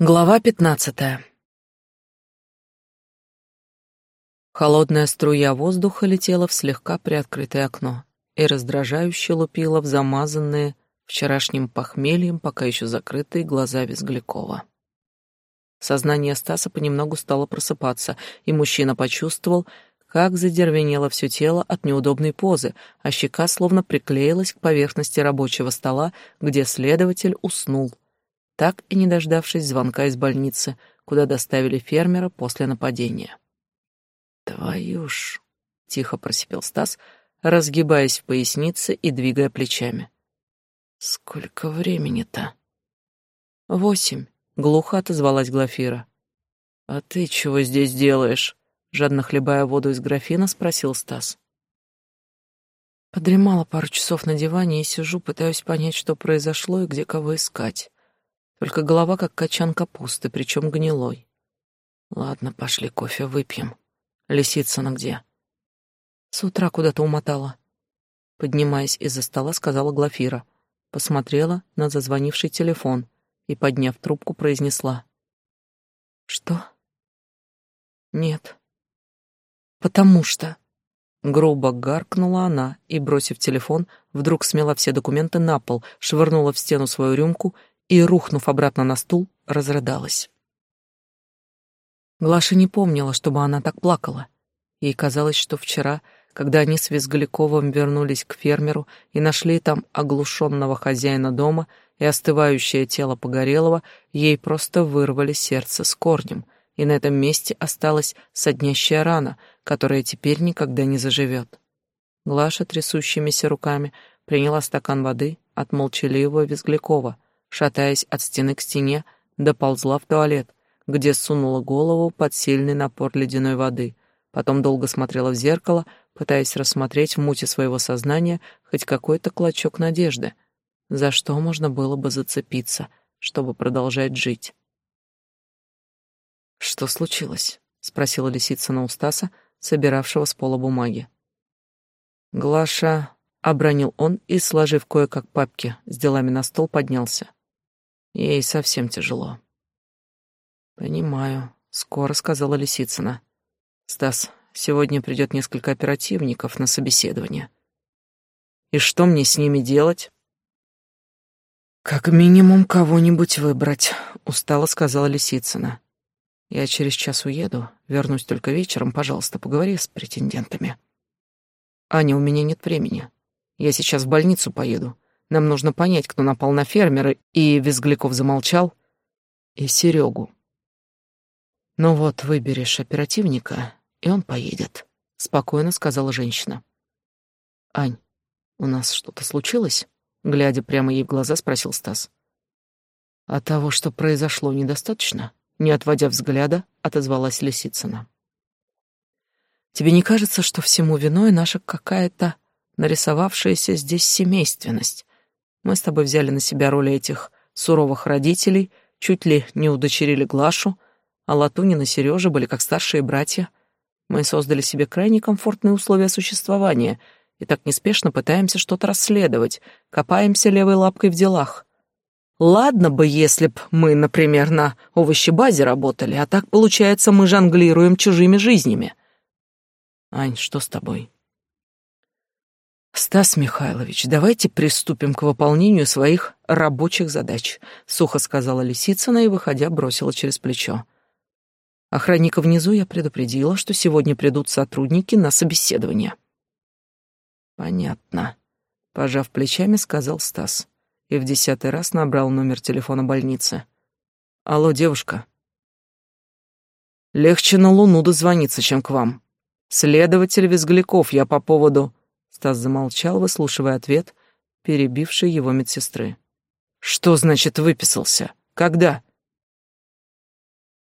Глава пятнадцатая. Холодная струя воздуха летела в слегка приоткрытое окно и раздражающе лупила в замазанные вчерашним похмельем пока еще закрытые глаза Визглякова. Сознание Стаса понемногу стало просыпаться, и мужчина почувствовал, как задервенело все тело от неудобной позы, а щека словно приклеилась к поверхности рабочего стола, где следователь уснул — так и не дождавшись звонка из больницы, куда доставили фермера после нападения. «Твою ж!» — тихо просипел Стас, разгибаясь в пояснице и двигая плечами. «Сколько времени-то?» «Восемь», — глухо отозвалась Глафира. «А ты чего здесь делаешь?» — жадно хлебая воду из графина, спросил Стас. Подремала пару часов на диване и сижу, пытаюсь понять, что произошло и где кого искать. Только голова как качан капусты, причем гнилой. Ладно, пошли кофе выпьем. Лисицына где? С утра куда-то умотала. Поднимаясь из-за стола, сказала Глафира. Посмотрела на зазвонивший телефон и, подняв трубку, произнесла. «Что?» «Нет». «Потому что...» Грубо гаркнула она и, бросив телефон, вдруг смела все документы на пол, швырнула в стену свою рюмку и, рухнув обратно на стул, разрыдалась. Глаша не помнила, чтобы она так плакала. Ей казалось, что вчера, когда они с Визгаликовым вернулись к фермеру и нашли там оглушенного хозяина дома и остывающее тело Погорелого, ей просто вырвали сердце с корнем, и на этом месте осталась соднящая рана, которая теперь никогда не заживет. Глаша трясущимися руками приняла стакан воды от молчаливого Визглякова — шатаясь от стены к стене, доползла в туалет, где сунула голову под сильный напор ледяной воды. Потом долго смотрела в зеркало, пытаясь рассмотреть в муте своего сознания хоть какой-то клочок надежды, за что можно было бы зацепиться, чтобы продолжать жить. «Что случилось?» — спросила лисица на Устаса, собиравшего с пола бумаги. «Глаша...» — обронил он и, сложив кое-как папки с делами на стол, поднялся. Ей совсем тяжело. Понимаю, скоро сказала Лисицына. Стас, сегодня придет несколько оперативников на собеседование. И что мне с ними делать? Как минимум кого-нибудь выбрать, устало сказала Лисицына. Я через час уеду, вернусь только вечером, пожалуйста, поговори с претендентами. Аня, у меня нет времени. Я сейчас в больницу поеду. Нам нужно понять, кто напал на фермера, и Визгляков замолчал, и Серегу. Ну вот, выберешь оперативника, и он поедет, спокойно сказала женщина. Ань, у нас что-то случилось? Глядя прямо ей в глаза, спросил Стас. А того, что произошло, недостаточно? Не отводя взгляда, отозвалась Лисицына. Тебе не кажется, что всему виной наша какая-то нарисовавшаяся здесь семейственность? Мы с тобой взяли на себя роли этих суровых родителей, чуть ли не удочерили Глашу, а Латунин и Сережа были как старшие братья. Мы создали себе крайне комфортные условия существования и так неспешно пытаемся что-то расследовать, копаемся левой лапкой в делах. Ладно бы, если б мы, например, на овощебазе работали, а так, получается, мы жонглируем чужими жизнями. Ань, что с тобой? «Стас Михайлович, давайте приступим к выполнению своих рабочих задач», — сухо сказала Лисицына и, выходя, бросила через плечо. Охранника внизу я предупредила, что сегодня придут сотрудники на собеседование. «Понятно», — пожав плечами, сказал Стас и в десятый раз набрал номер телефона больницы. «Алло, девушка». «Легче на Луну дозвониться, чем к вам. Следователь Визгляков, я по поводу...» Стас замолчал, выслушивая ответ, перебивший его медсестры. «Что значит выписался? Когда?»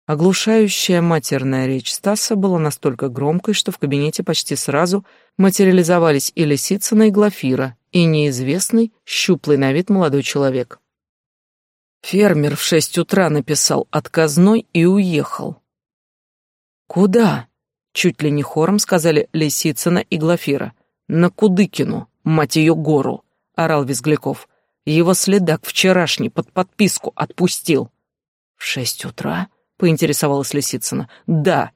Оглушающая матерная речь Стаса была настолько громкой, что в кабинете почти сразу материализовались и Лисицына, и Глафира, и неизвестный, щуплый на вид молодой человек. Фермер в шесть утра написал отказной и уехал. «Куда?» — чуть ли не хором сказали Лисицына и Глафира — «На Кудыкину, мать ее, гору!» — орал Визгляков. «Его следак вчерашний под подписку отпустил». «В шесть утра?» — поинтересовалась Лисицына. «Да».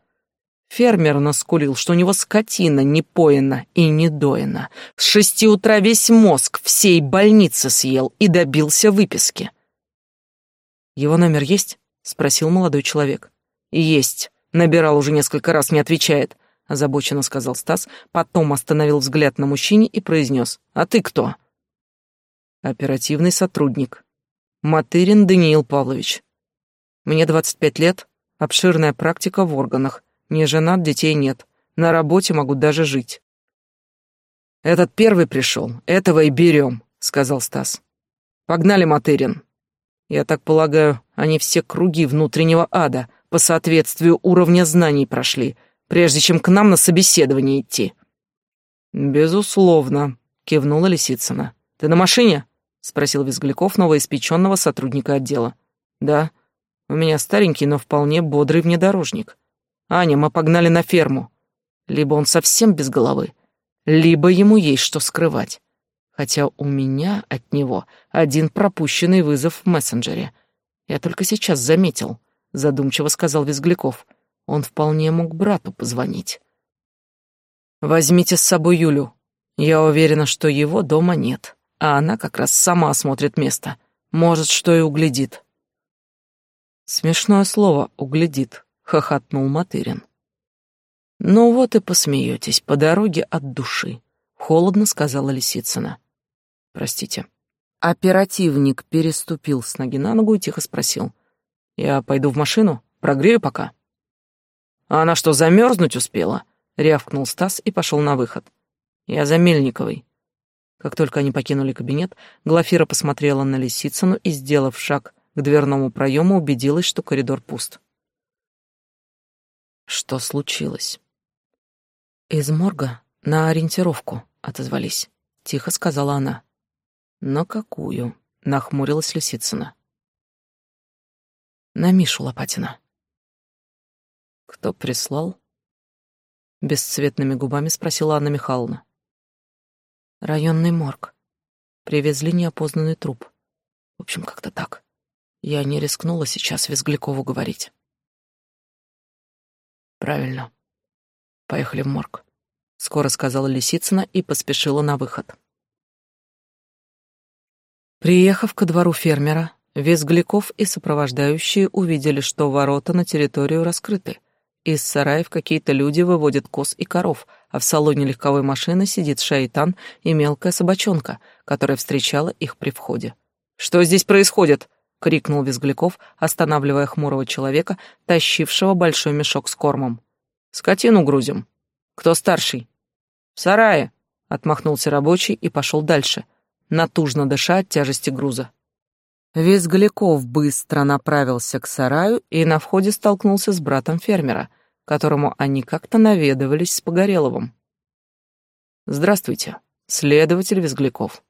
Фермер наскулил, что у него скотина не поена и не доена. С шести утра весь мозг всей больницы съел и добился выписки. «Его номер есть?» — спросил молодой человек. «Есть. Набирал уже несколько раз, не отвечает», — озабоченно сказал Стас, потом остановил взгляд на мужчине и произнес. «А ты кто?» «Оперативный сотрудник. Матырин Даниил Павлович. Мне 25 лет, обширная практика в органах, не женат, детей нет, на работе могу даже жить». «Этот первый пришел, этого и берем», — сказал Стас. «Погнали, Матырин». Я так полагаю, они все круги внутреннего ада по соответствию уровня знаний прошли, прежде чем к нам на собеседование идти. Безусловно, кивнула Лисицына. Ты на машине? спросил Визгляков новоиспеченного сотрудника отдела. Да. У меня старенький, но вполне бодрый внедорожник. Аня, мы погнали на ферму. Либо он совсем без головы, либо ему есть что скрывать хотя у меня от него один пропущенный вызов в мессенджере. Я только сейчас заметил, задумчиво сказал Визгляков. Он вполне мог брату позвонить. Возьмите с собой Юлю. Я уверена, что его дома нет, а она как раз сама осмотрит место. Может, что и углядит. Смешное слово «углядит», — хохотнул Матырин. «Ну вот и посмеетесь по дороге от души», — холодно сказала Лисицына. Простите. Оперативник переступил с ноги на ногу и тихо спросил. Я пойду в машину, прогрею пока. А она что, замерзнуть успела? Рявкнул Стас и пошел на выход. Я за Мельниковой. Как только они покинули кабинет, Глафира посмотрела на Лисицыну и, сделав шаг к дверному проему, убедилась, что коридор пуст. Что случилось? Из морга на ориентировку отозвались, тихо сказала она. «На какую?» — нахмурилась Лисицына. «На Мишу Лопатина». «Кто прислал?» Бесцветными губами спросила Анна Михайловна. «Районный морг. Привезли неопознанный труп. В общем, как-то так. Я не рискнула сейчас Визглякову говорить». «Правильно. Поехали в морг», — скоро сказала Лисицына и поспешила на выход. Приехав ко двору фермера, Визгляков и сопровождающие увидели, что ворота на территорию раскрыты. Из сараев какие-то люди выводят коз и коров, а в салоне легковой машины сидит шайтан и мелкая собачонка, которая встречала их при входе. «Что здесь происходит?» — крикнул Визгляков, останавливая хмурого человека, тащившего большой мешок с кормом. «Скотину грузим. Кто старший?» «В сарае», — отмахнулся рабочий и пошел дальше — натужно дыша от тяжести груза. Визгляков быстро направился к сараю и на входе столкнулся с братом фермера, которому они как-то наведывались с Погореловым. «Здравствуйте, следователь Визгляков».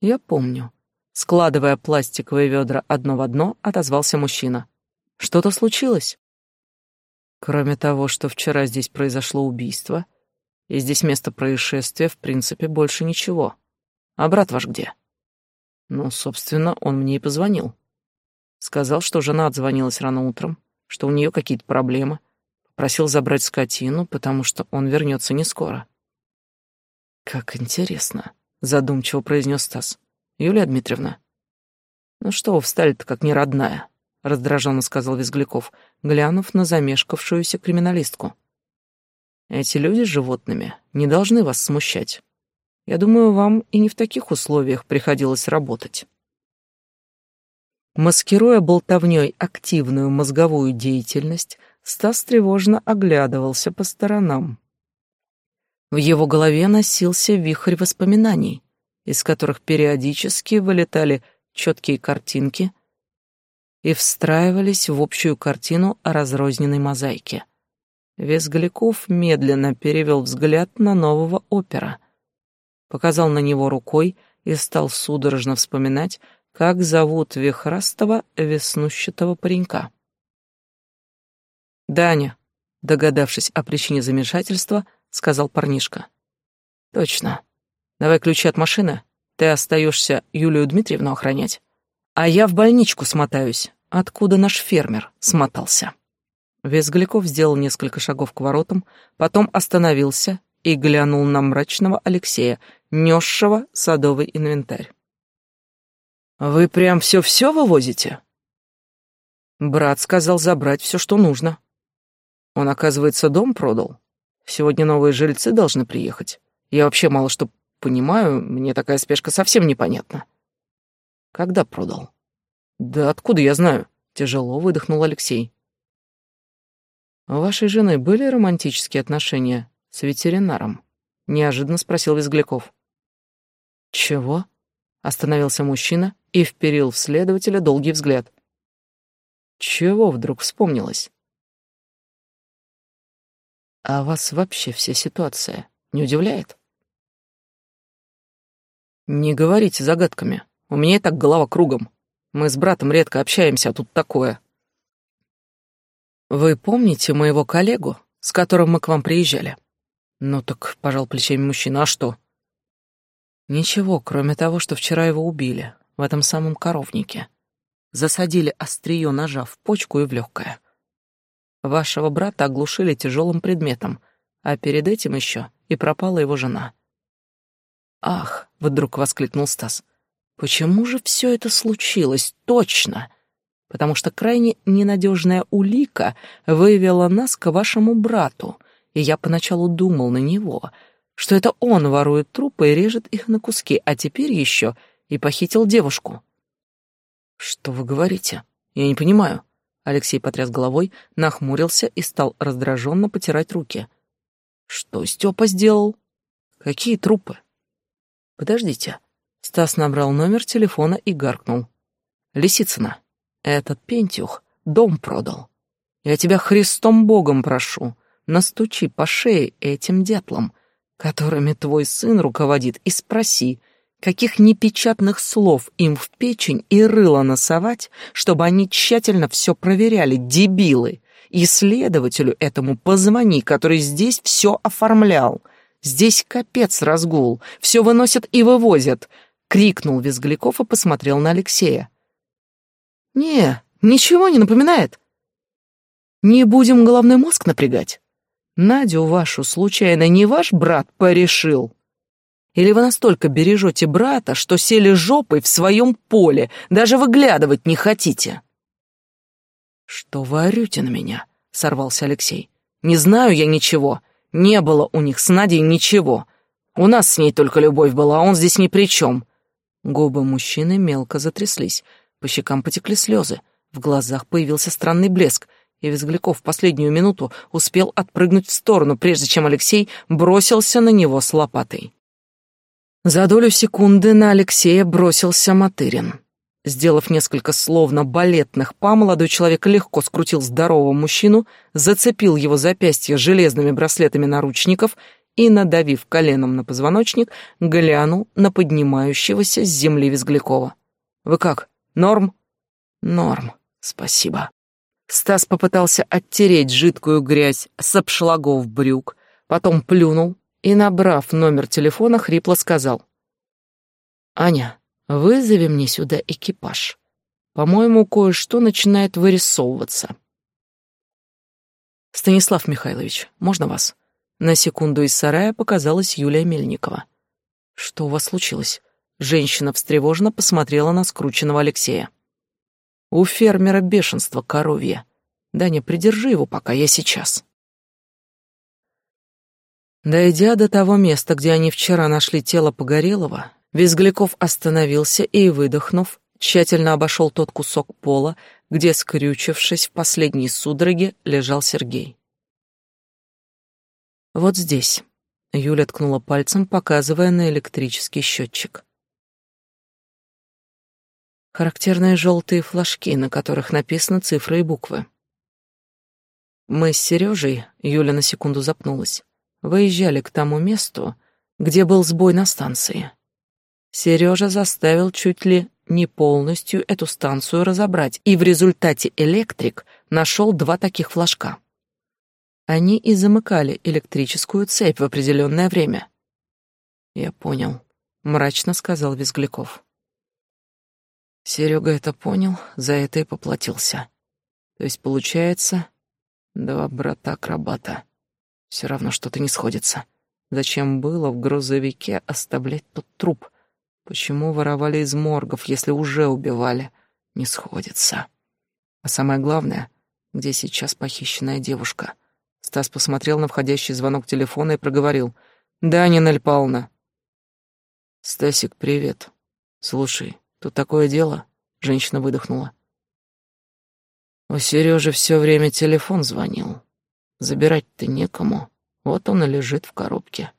«Я помню». Складывая пластиковые ведра одно в одно, отозвался мужчина. «Что-то случилось?» Кроме того, что вчера здесь произошло убийство, и здесь место происшествия, в принципе, больше ничего. А брат ваш где? Ну, собственно, он мне и позвонил. Сказал, что жена отзвонилась рано утром, что у нее какие-то проблемы. Попросил забрать скотину, потому что он вернется не скоро. Как интересно, задумчиво произнес Стас. Юлия Дмитриевна. Ну что вы встали-то как неродная, раздраженно сказал Визгляков, глянув на замешкавшуюся криминалистку. Эти люди с животными не должны вас смущать. Я думаю, вам и не в таких условиях приходилось работать. Маскируя болтовнёй активную мозговую деятельность, Стас тревожно оглядывался по сторонам. В его голове носился вихрь воспоминаний, из которых периодически вылетали четкие картинки и встраивались в общую картину о разрозненной мозаике. Визгляков медленно перевел взгляд на нового опера — показал на него рукой и стал судорожно вспоминать, как зовут вихрастого веснущатого паренька. «Даня», догадавшись о причине замешательства, сказал парнишка. «Точно. Давай ключи от машины. Ты остаешься Юлию Дмитриевну охранять. А я в больничку смотаюсь. откуда наш фермер смотался. Визгляков сделал несколько шагов к воротам, потом остановился и глянул на мрачного Алексея, несшего садовый инвентарь. «Вы прям все-все вывозите?» Брат сказал забрать все, что нужно. Он, оказывается, дом продал. Сегодня новые жильцы должны приехать. Я вообще мало что понимаю, мне такая спешка совсем непонятна. Когда продал? Да откуда я знаю? Тяжело выдохнул Алексей. У вашей жены были романтические отношения с ветеринаром? Неожиданно спросил Визгляков. Чего? Остановился мужчина и вперил в следователя долгий взгляд. Чего вдруг вспомнилось? А вас вообще вся ситуация не удивляет? Не говорите загадками. У меня и так голова кругом. Мы с братом редко общаемся, а тут такое. Вы помните моего коллегу, с которым мы к вам приезжали? Ну так, пожал плечами мужчина, а что? Ничего, кроме того, что вчера его убили, в этом самом коровнике. Засадили острие ножа в почку и в легкое. Вашего брата оглушили тяжелым предметом, а перед этим еще и пропала его жена. «Ах!» — вдруг воскликнул Стас. «Почему же все это случилось? Точно!» потому что крайне ненадежная улика вывела нас к вашему брату, и я поначалу думал на него, что это он ворует трупы и режет их на куски, а теперь еще и похитил девушку. Что вы говорите? Я не понимаю. Алексей потряс головой, нахмурился и стал раздраженно потирать руки. Что Степа сделал? Какие трупы? Подождите. Стас набрал номер телефона и гаркнул. Лисицына. Этот пентюх дом продал. Я тебя Христом Богом прошу, настучи по шее этим дятлам, которыми твой сын руководит, и спроси, каких непечатных слов им в печень и рыло носовать, чтобы они тщательно все проверяли, дебилы. И следователю этому позвони, который здесь все оформлял. Здесь капец разгул, все выносят и вывозят, крикнул Визгляков и посмотрел на Алексея. Не, ничего не напоминает. Не будем головной мозг напрягать. Надю вашу случайно не ваш брат порешил? Или вы настолько бережете брата, что сели жопой в своем поле, даже выглядывать не хотите? Что вы орете на меня? Сорвался Алексей. Не знаю я ничего. Не было у них с Надей ничего. У нас с ней только любовь была, а он здесь ни при чем. Губы мужчины мелко затряслись. По щекам потекли слезы, в глазах появился странный блеск, и Визгляков в последнюю минуту успел отпрыгнуть в сторону, прежде чем Алексей бросился на него с лопатой. За долю секунды на Алексея бросился Матырин. Сделав несколько словно балетных па, молодой человек легко скрутил здорового мужчину, зацепил его запястье железными браслетами наручников и, надавив коленом на позвоночник, глянул на поднимающегося с земли Визглякова. «Вы как?» Норм? Норм, спасибо. Стас попытался оттереть жидкую грязь с обшлагов брюк, потом плюнул и, набрав номер телефона, хрипло сказал. «Аня, вызови мне сюда экипаж. По-моему, кое-что начинает вырисовываться». «Станислав Михайлович, можно вас?» На секунду из сарая показалась Юлия Мельникова. «Что у вас случилось? Женщина встревоженно посмотрела на скрученного Алексея. «У фермера бешенство коровье. Даня, придержи его, пока я сейчас». Дойдя до того места, где они вчера нашли тело Погорелого, Визгляков остановился и, выдохнув, тщательно обошел тот кусок пола, где, скрючившись в последней судороге, лежал Сергей. «Вот здесь», — Юля ткнула пальцем, показывая на электрический счетчик. Характерные желтые флажки, на которых написаны цифры и буквы. Мы с Сережей, Юля на секунду запнулась, выезжали к тому месту, где был сбой на станции. Сережа заставил чуть ли не полностью эту станцию разобрать, и в результате электрик нашел два таких флажка. Они и замыкали электрическую цепь в определенное время. «Я понял», — мрачно сказал Визгляков. Серега это понял, за это и поплатился. То есть, получается, два брата-акробата. Все равно что-то не сходится. Зачем было в грузовике оставлять тот труп? Почему воровали из моргов, если уже убивали? Не сходится. А самое главное, где сейчас похищенная девушка? Стас посмотрел на входящий звонок телефона и проговорил. «Да, Нина Павловна». «Стасик, привет. Слушай, тут такое дело?» Женщина выдохнула. У Сережи все время телефон звонил. Забирать-то некому. Вот он и лежит в коробке.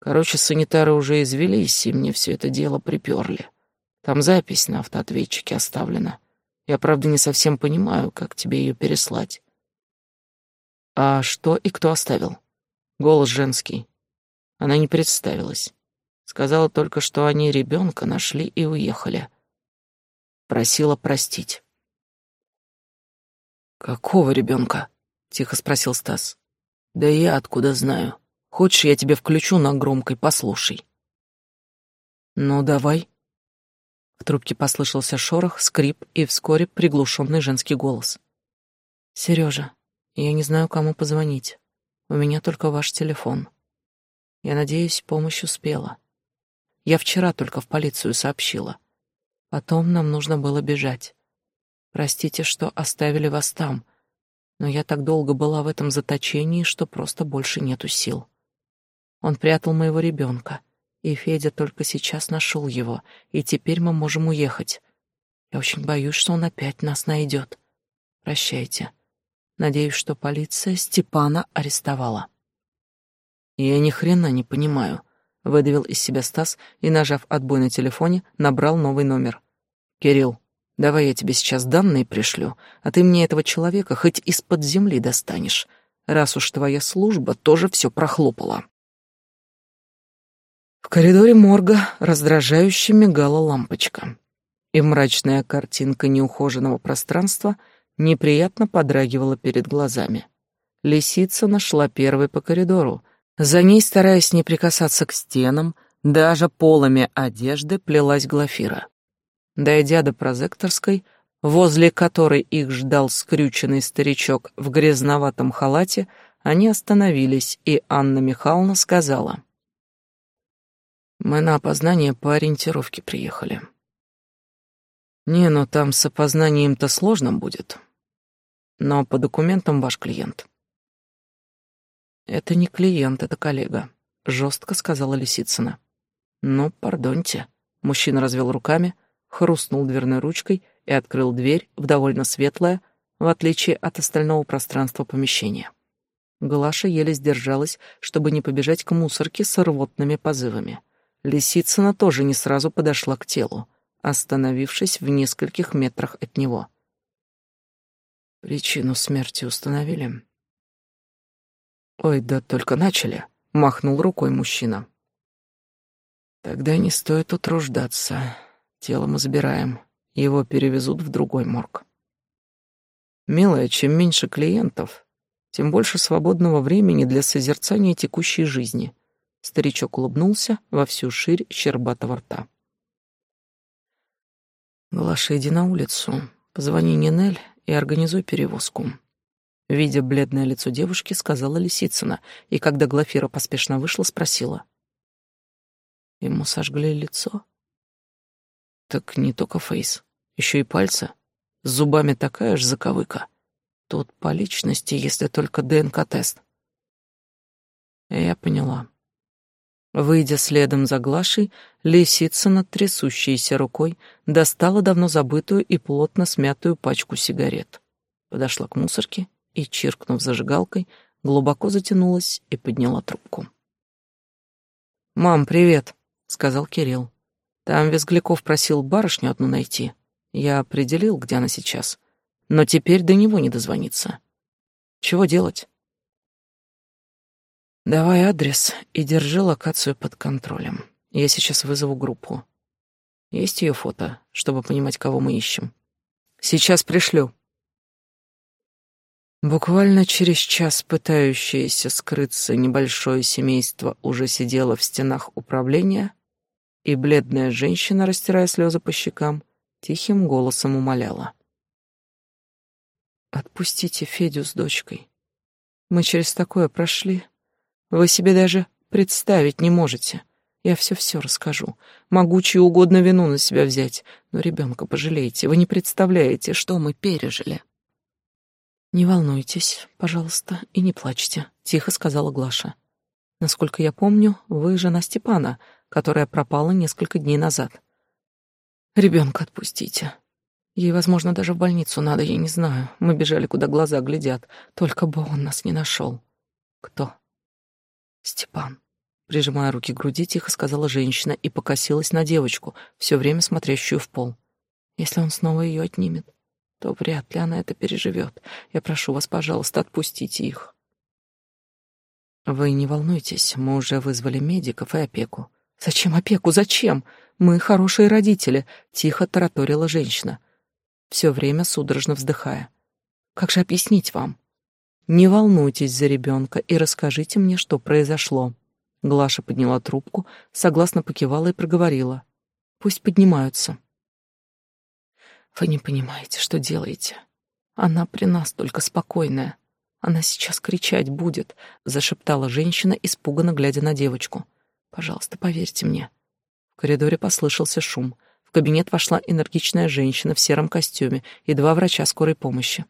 Короче, санитары уже извелись, и мне все это дело приперли. Там запись на автоответчике оставлена. Я, правда, не совсем понимаю, как тебе ее переслать. А что и кто оставил? Голос женский. Она не представилась. Сказала только, что они ребенка нашли и уехали. Просила простить. «Какого ребенка?» — тихо спросил Стас. «Да я откуда знаю. Хочешь, я тебе включу на громкой, послушай». «Ну, давай». В трубке послышался шорох, скрип и вскоре приглушенный женский голос. «Сережа, я не знаю, кому позвонить. У меня только ваш телефон. Я надеюсь, помощь успела. Я вчера только в полицию сообщила. Потом нам нужно было бежать. Простите, что оставили вас там, но я так долго была в этом заточении, что просто больше нету сил. Он прятал моего ребенка, и Федя только сейчас нашел его, и теперь мы можем уехать. Я очень боюсь, что он опять нас найдет. Прощайте. Надеюсь, что полиция Степана арестовала. Я ни хрена не понимаю, выдавил из себя Стас и, нажав отбой на телефоне, набрал новый номер. Кирилл, давай я тебе сейчас данные пришлю, а ты мне этого человека хоть из-под земли достанешь, раз уж твоя служба тоже все прохлопала. В коридоре морга раздражающе мигала лампочка, и мрачная картинка неухоженного пространства — неприятно подрагивала перед глазами. Лисица нашла первой по коридору. За ней, стараясь не прикасаться к стенам, даже полами одежды плелась Глафира. Дойдя до прозекторской, возле которой их ждал скрюченный старичок в грязноватом халате, они остановились, и Анна Михайловна сказала. «Мы на опознание по ориентировке приехали». «Не, ну там с опознанием-то сложно будет но по документам ваш клиент. Это не клиент, это коллега, жестко сказала Лисицына. Ну, пардоньте. Мужчина развел руками, хрустнул дверной ручкой и открыл дверь в довольно светлое, в отличие от остального пространства помещения. Глаша еле сдержалась, чтобы не побежать к мусорке с рвотными позывами. Лисицына тоже не сразу подошла к телу, остановившись в нескольких метрах от него. Причину смерти установили? Ой, да только начали, махнул рукой мужчина. Тогда не стоит утруждаться. Тело мы забираем, его перевезут в другой морг. Милая, чем меньше клиентов, тем больше свободного времени для созерцания текущей жизни. Старичок улыбнулся во всю ширь щербатого рта. Глаша, иди на улицу. Позвони Нинель и организуй перевозку. Видя бледное лицо девушки, сказала Лисицына, и когда Глафира поспешно вышла, спросила. Ему сожгли лицо? Так не только фейс, еще и пальцы. С зубами такая же заковыка. Тут по личности, если только ДНК-тест. Я поняла. Выйдя следом за Глашей, Лисицына, трясущейся рукой, достала давно забытую и плотно смятую пачку сигарет. Подошла к мусорке и, чиркнув зажигалкой, глубоко затянулась и подняла трубку. «Мам, привет», — сказал Кирилл. «Там Визгляков просил барышню одну найти. Я определил, где она сейчас. Но теперь до него не дозвониться. Чего делать?» Давай адрес и держи локацию под контролем. Я сейчас вызову группу. Есть ее фото, чтобы понимать, кого мы ищем. Сейчас пришлю. Буквально через час пытающееся скрыться небольшое семейство уже сидело в стенах управления, и бледная женщина, растирая слезы по щекам, тихим голосом умоляла. «Отпустите Федю с дочкой. Мы через такое прошли. Вы себе даже представить не можете. Я все-все расскажу. Могу чью угодно вину на себя взять. Но ребенка пожалейте. Вы не представляете, что мы пережили». «Не волнуйтесь, пожалуйста, и не плачьте», — тихо сказала Глаша. «Насколько я помню, вы жена Степана, которая пропала несколько дней назад. Ребенка отпустите. Ей, возможно, даже в больницу надо, я не знаю. Мы бежали, куда глаза глядят. Только бы он нас не нашел. Кто? Степан. Прижимая руки к груди, тихо сказала женщина и покосилась на девочку, все время смотрящую в пол. Если он снова ее отнимет, то вряд ли она это переживет. Я прошу вас, пожалуйста, отпустите их. Вы не волнуйтесь, мы уже вызвали медиков и опеку. Зачем опеку? Зачем? Мы хорошие родители, тихо тараторила женщина, все время судорожно вздыхая. Как же объяснить вам? Не волнуйтесь за ребенка и расскажите мне, что произошло. Глаша подняла трубку, согласно покивала и проговорила: "Пусть поднимаются". Вы не понимаете, что делаете. Она при нас только спокойная. Она сейчас кричать будет, зашептала женщина, испуганно глядя на девочку. Пожалуйста, поверьте мне. В коридоре послышался шум. В кабинет вошла энергичная женщина в сером костюме и два врача скорой помощи.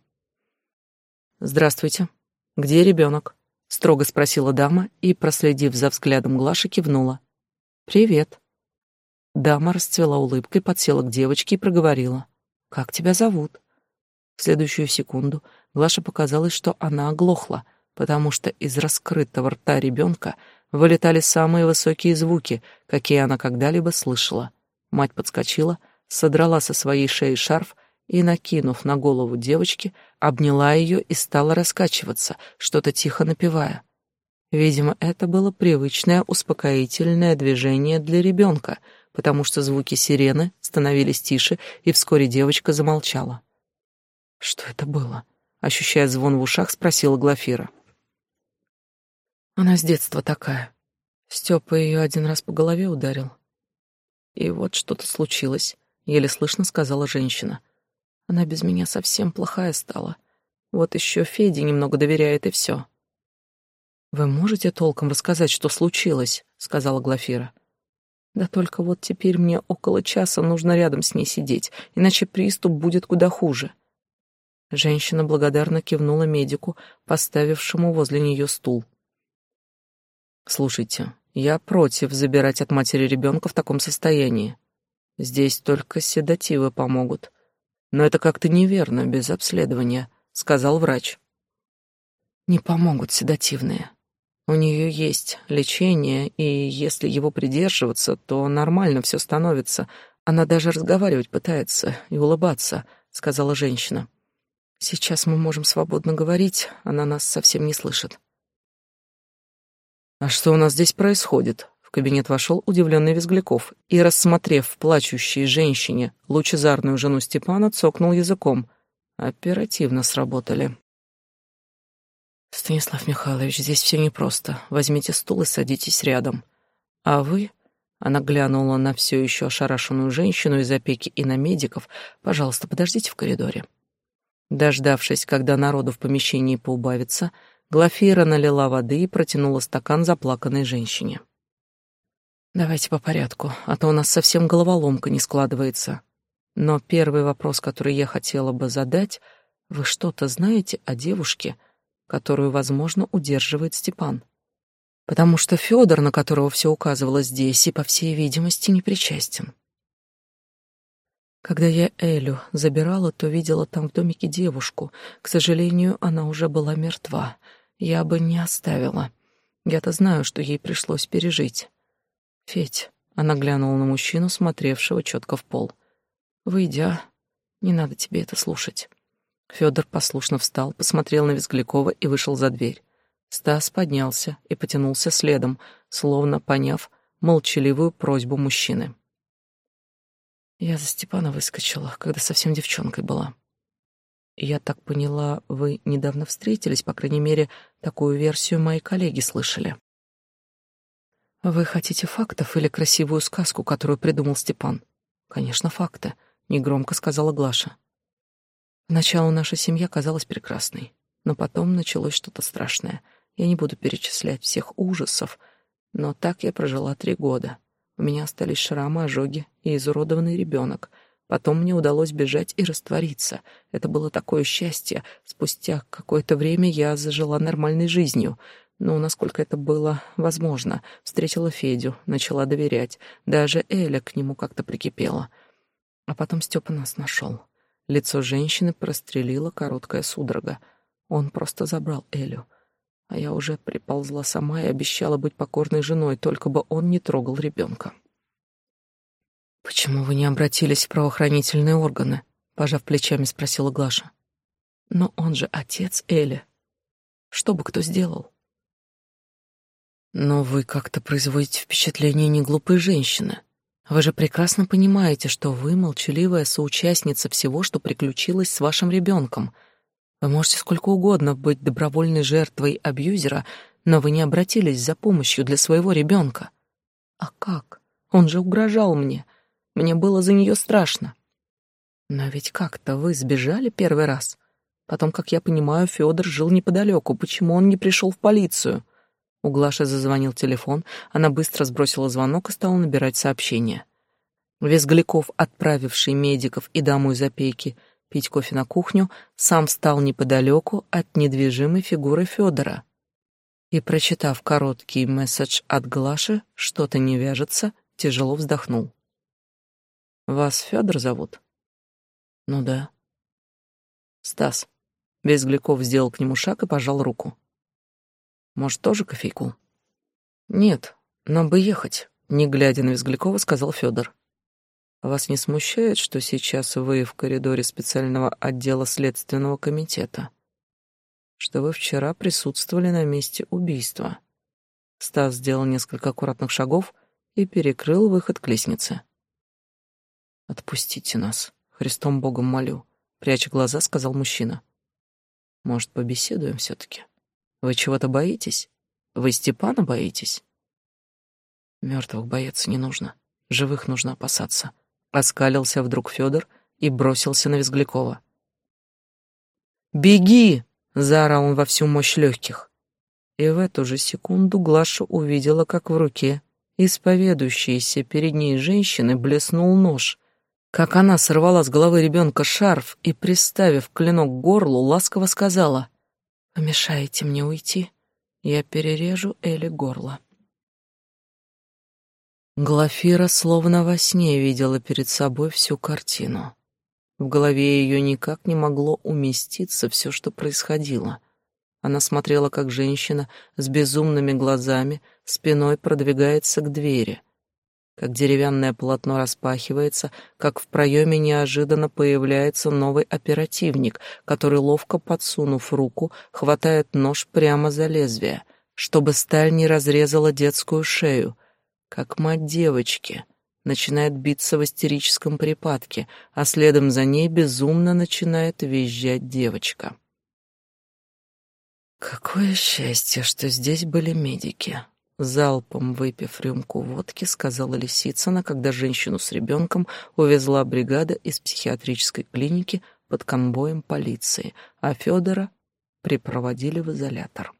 Здравствуйте. Где ребенок? строго спросила дама и, проследив за взглядом Глаши, кивнула. Привет. Дама расцвела улыбкой, подсела к девочке и проговорила: "Как тебя зовут?" В следующую секунду Глаша показалось, что она оглохла, потому что из раскрытого рта ребенка вылетали самые высокие звуки, какие она когда-либо слышала. Мать подскочила, содрала со своей шеи шарф и, накинув на голову девочки, обняла ее и стала раскачиваться, что-то тихо напевая. Видимо, это было привычное успокоительное движение для ребенка, потому что звуки сирены становились тише, и вскоре девочка замолчала. «Что это было?» — ощущая звон в ушах, спросила Глафира. Она с детства такая. Степа ее один раз по голове ударил. И вот что-то случилось, еле слышно сказала женщина. Она без меня совсем плохая стала. Вот еще Феде немного доверяет и все. Вы можете толком рассказать, что случилось, сказала Глафира. Да только вот теперь мне около часа нужно рядом с ней сидеть, иначе приступ будет куда хуже. Женщина благодарно кивнула медику, поставившему возле нее стул. Слушайте, я против забирать от матери ребенка в таком состоянии. Здесь только седативы помогут. Но это как-то неверно, без обследования, сказал врач. Не помогут седативные. У нее есть лечение, и если его придерживаться, то нормально все становится. Она даже разговаривать пытается и улыбаться, сказала женщина. Сейчас мы можем свободно говорить, она нас совсем не слышит. «А что у нас здесь происходит?» В кабинет вошел удивленный Визгляков и, рассмотрев в плачущей женщине лучезарную жену Степана, цокнул языком. Оперативно сработали. «Станислав Михайлович, здесь все непросто. Возьмите стул и садитесь рядом. А вы...» Она глянула на все еще ошарашенную женщину из опеки и на медиков. «Пожалуйста, подождите в коридоре». Дождавшись, когда народу в помещении поубавится, Глафира налила воды и протянула стакан заплаканной женщине. Давайте по порядку, а то у нас совсем головоломка не складывается. Но первый вопрос, который я хотела бы задать, вы что-то знаете о девушке, которую, возможно, удерживает Степан? Потому что Федор, на которого все указывало здесь, и, по всей видимости, не причастен. Когда я Элю забирала, то видела там в домике девушку. К сожалению, она уже была мертва. Я бы не оставила. Я-то знаю, что ей пришлось пережить. Федь, она глянула на мужчину, смотревшего четко в пол. Выйдя, не надо тебе это слушать. Федор послушно встал, посмотрел на Визглякова и вышел за дверь. Стас поднялся и потянулся следом, словно поняв молчаливую просьбу мужчины. Я за Степана выскочила, когда совсем девчонкой была. Я так поняла, вы недавно встретились, по крайней мере, такую версию мои коллеги слышали. Вы хотите фактов или красивую сказку, которую придумал Степан? Конечно, факты, негромко сказала Глаша. Вначалу наша семья казалась прекрасной, но потом началось что-то страшное. Я не буду перечислять всех ужасов, но так я прожила три года. У меня остались шрамы, ожоги и изуродованный ребенок. Потом мне удалось бежать и раствориться. Это было такое счастье. Спустя какое-то время я зажила нормальной жизнью — ну, насколько это было возможно. Встретила Федю, начала доверять. Даже Эля к нему как-то прикипела. А потом Степа нас нашел. Лицо женщины прострелила короткая судорога. Он просто забрал Элю. А я уже приползла сама и обещала быть покорной женой, только бы он не трогал ребенка. «Почему вы не обратились в правоохранительные органы?» — пожав плечами, спросила Глаша. «Но он же отец Эли. Что бы кто сделал?» Но вы как-то производите впечатление неглупой женщины. Вы же прекрасно понимаете, что вы молчаливая соучастница всего, что приключилось с вашим ребенком. Вы можете сколько угодно быть добровольной жертвой абьюзера, но вы не обратились за помощью для своего ребенка. А как? Он же угрожал мне. Мне было за нее страшно. Но ведь как-то вы сбежали первый раз. Потом, как я понимаю, Федор жил неподалеку. Почему он не пришел в полицию? У Глаши зазвонил телефон, она быстро сбросила звонок и стала набирать сообщение. Визгляков, отправивший медиков и даму из опеки пить кофе на кухню, сам встал неподалеку от недвижимой фигуры Федора. И, прочитав короткий месседж от Глаши, что-то не вяжется, тяжело вздохнул. «Вас Федор зовут?» «Ну да». «Стас». Безгляков сделал к нему шаг и пожал руку. Может, тоже кофейку? Нет, нам бы ехать, не глядя на Визглякова, сказал Федор. Вас не смущает, что сейчас вы в коридоре специального отдела следственного комитета? Что вы вчера присутствовали на месте убийства? Стас сделал несколько аккуратных шагов и перекрыл выход к лестнице. Отпустите нас, Христом Богом молю, пряча глаза, сказал мужчина. Может, побеседуем все таки вы чего-то боитесь? Вы Степана боитесь? Мертвых бояться не нужно. Живых нужно опасаться. Оскалился вдруг Федор и бросился на Визглякова. «Беги!» — заорал он во всю мощь легких. И в эту же секунду Глаша увидела, как в руке исповедующейся перед ней женщины блеснул нож, как она сорвала с головы ребенка шарф и, приставив клинок к горлу, ласково сказала Помешаете мне уйти, я перережу Элли горло. Глафира словно во сне видела перед собой всю картину. В голове ее никак не могло уместиться все, что происходило. Она смотрела, как женщина с безумными глазами спиной продвигается к двери — как деревянное полотно распахивается, как в проеме неожиданно появляется новый оперативник, который, ловко подсунув руку, хватает нож прямо за лезвие, чтобы сталь не разрезала детскую шею, как мать девочки начинает биться в истерическом припадке, а следом за ней безумно начинает визжать девочка. Какое счастье, что здесь были медики. Залпом выпив рюмку водки, сказала Лисицына, когда женщину с ребенком увезла бригада из психиатрической клиники под конвоем полиции, а Федора припроводили в изолятор.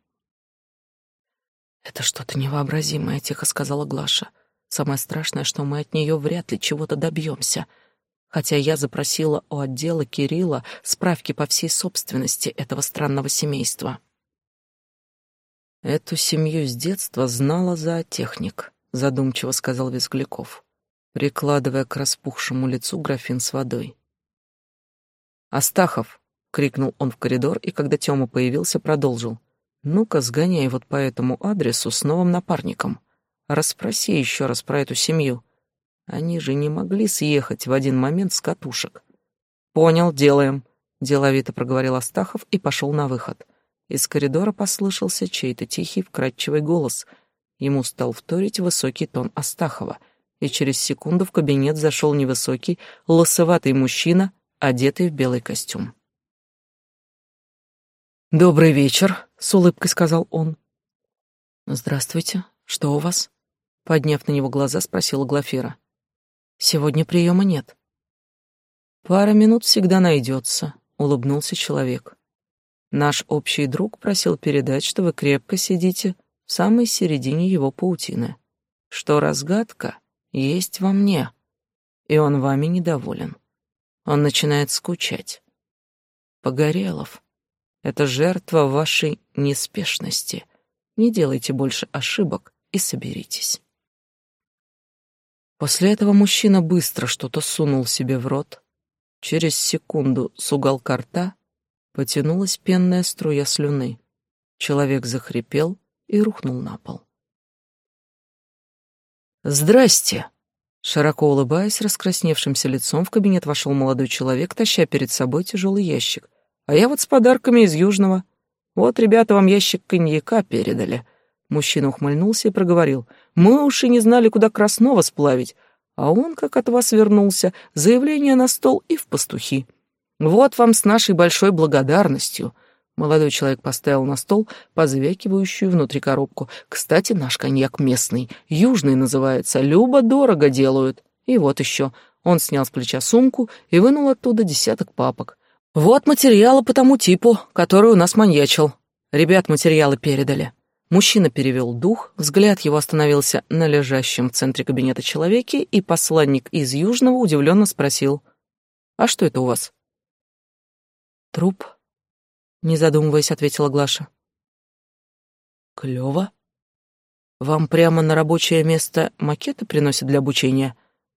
«Это что-то невообразимое», — тихо сказала Глаша. «Самое страшное, что мы от нее вряд ли чего-то добьемся. Хотя я запросила у отдела Кирилла справки по всей собственности этого странного семейства». Эту семью с детства знала зоотехник, задумчиво сказал Визгляков, прикладывая к распухшему лицу графин с водой. «Астахов!» — крикнул он в коридор, и когда Тёма появился, продолжил. «Ну-ка, сгоняй вот по этому адресу с новым напарником. Расспроси еще раз про эту семью. Они же не могли съехать в один момент с катушек». «Понял, делаем», — деловито проговорил Астахов и пошел на выход. Из коридора послышался чей-то тихий, вкрадчивый голос. Ему стал вторить высокий тон Астахова, и через секунду в кабинет зашел невысокий, лосоватый мужчина, одетый в белый костюм. «Добрый вечер», — с улыбкой сказал он. «Здравствуйте. Что у вас?» Подняв на него глаза, спросила Глафира. «Сегодня приема нет». «Пара минут всегда найдется», — улыбнулся человек. «Наш общий друг просил передать, что вы крепко сидите в самой середине его паутины, что разгадка есть во мне, и он вами недоволен. Он начинает скучать. Погорелов, это жертва вашей неспешности. Не делайте больше ошибок и соберитесь. После этого мужчина быстро что-то сунул себе в рот. Через секунду с уголка рта потянулась пенная струя слюны. Человек захрипел и рухнул на пол. «Здрасте!» Широко улыбаясь, раскрасневшимся лицом в кабинет вошел молодой человек, таща перед собой тяжелый ящик. «А я вот с подарками из Южного. Вот ребята вам ящик коньяка передали». Мужчина ухмыльнулся и проговорил. «Мы уж и не знали, куда Краснова сплавить. А он, как от вас вернулся, заявление на стол и в пастухи. Вот вам с нашей большой благодарностью». Молодой человек поставил на стол позвякивающую внутри коробку. «Кстати, наш коньяк местный, южный называется, любо-дорого делают. И вот еще». Он снял с плеча сумку и вынул оттуда десяток папок. «Вот материалы по тому типу, который у нас маньячил. Ребят материалы передали». Мужчина перевел дух, взгляд его остановился на лежащем в центре кабинета человеке, и посланник из Южного удивленно спросил, «А что это у вас?» «Труп», не задумываясь, ответила Глаша. Клево. Вам прямо на рабочее место макеты приносят для обучения?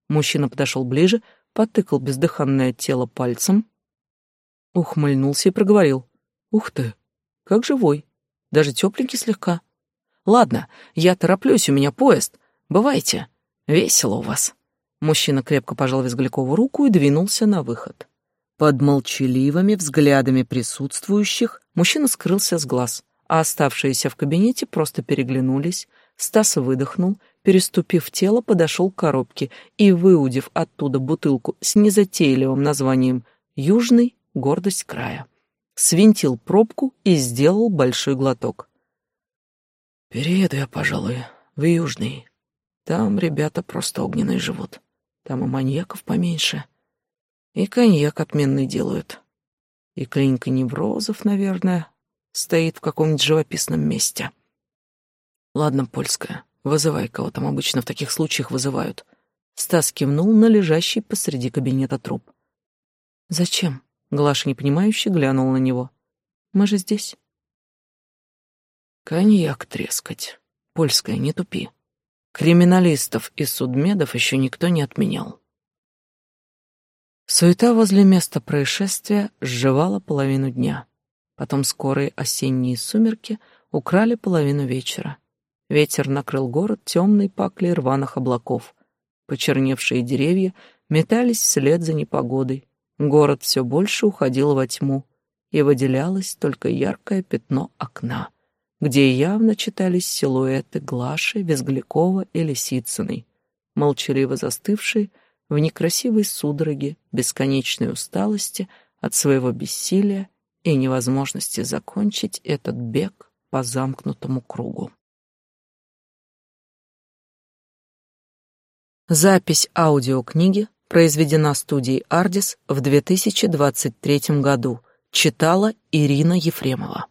Мужчина подошел ближе, потыкал бездыханное тело пальцем, ухмыльнулся и проговорил. Ух ты, как живой, даже тепленький слегка. Ладно, я тороплюсь, у меня поезд. Бывайте, весело у вас. Мужчина крепко пожал Визглякову руку и двинулся на выход. Под молчаливыми взглядами присутствующих мужчина скрылся с глаз, а оставшиеся в кабинете просто переглянулись. Стас выдохнул, переступив тело, подошел к коробке и, выудив оттуда бутылку с незатейливым названием «Южный. Гордость края», свинтил пробку и сделал большой глоток. «Перееду я, пожалуй, в Южный. Там ребята просто огненные живут. Там и маньяков поменьше». И коньяк отменный делают. И клиника неврозов, наверное, стоит в каком-нибудь живописном месте. Ладно, польская, вызывай, кого там обычно в таких случаях вызывают. Стас кивнул на лежащий посреди кабинета труп. Зачем? Глаша непонимающе глянула на него. Мы же здесь. Коньяк трескать. Польская, не тупи. Криминалистов и судмедов еще никто не отменял. Суета возле места происшествия сживала половину дня. Потом скорые осенние сумерки украли половину вечера. Ветер накрыл город темной паклей рваных облаков. Почерневшие деревья метались вслед за непогодой. Город все больше уходил во тьму, и выделялось только яркое пятно окна, где явно читались силуэты Глаши, Визглякова и Лисицыной, молчаливо застывшие в некрасивой судороге, бесконечной усталости от своего бессилия и невозможности закончить этот бег по замкнутому кругу. Запись аудиокниги произведена студией «Ардис» в 2023 году. Читала Ирина Ефремова.